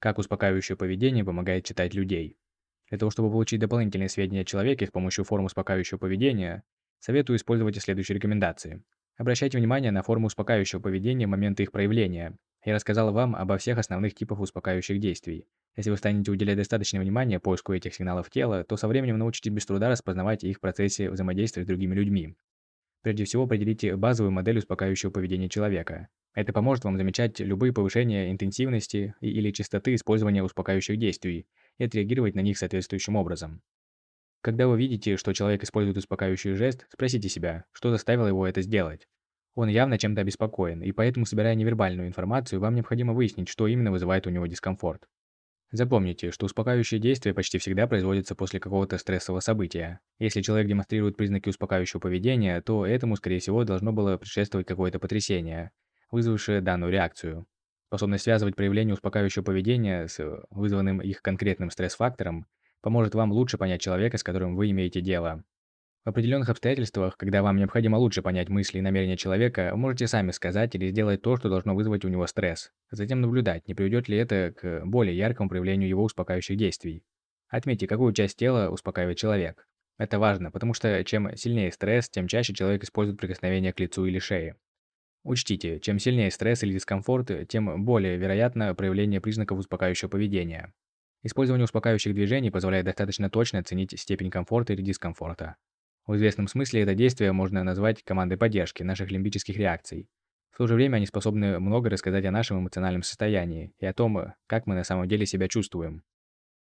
Как успокаивающее поведение помогает читать людей. Для того, чтобы получить дополнительные сведения о человеке с помощью форм успокаивающего поведения, советую использовать следующие рекомендации. Обращайте внимание на форму успокаивающего поведения в момент их проявления. Я рассказал вам обо всех основных типах успокаивающих действий. Если вы станете уделять достаточно внимания поиску этих сигналов тела, то со временем научитесь без труда распознавать их в процессе взаимодействия с другими людьми. Прежде всего, определите базовую модель успокаивающего поведения человека. Это поможет вам замечать любые повышения интенсивности или частоты использования успокаивающих действий и отреагировать на них соответствующим образом. Когда вы видите, что человек использует успокаивающий жест, спросите себя, что заставило его это сделать. Он явно чем-то обеспокоен, и поэтому, собирая невербальную информацию, вам необходимо выяснить, что именно вызывает у него дискомфорт. Запомните, что успокаивающие действия почти всегда производятся после какого-то стрессового события. Если человек демонстрирует признаки успокаивающего поведения, то этому, скорее всего, должно было предшествовать какое-то потрясение, вызвавшее данную реакцию. Способность связывать проявление успокаивающего поведения с вызванным их конкретным стресс-фактором поможет вам лучше понять человека, с которым вы имеете дело. В определенных обстоятельствах, когда вам необходимо лучше понять мысли и намерения человека, вы можете сами сказать или сделать то, что должно вызвать у него стресс. Затем наблюдать, не приведет ли это к более яркому проявлению его успокаивающих действий. Отметьте, какую часть тела успокаивает человек. Это важно, потому что чем сильнее стресс, тем чаще человек использует прикосновение к лицу или шее. Учтите, чем сильнее стресс или дискомфорт, тем более вероятно проявление признаков успокаивающего поведения. Использование успокаивающих движений позволяет достаточно точно оценить степень комфорта или дискомфорта. В известном смысле это действие можно назвать командой поддержки наших лимбических реакций. В то же время они способны много рассказать о нашем эмоциональном состоянии и о том, как мы на самом деле себя чувствуем.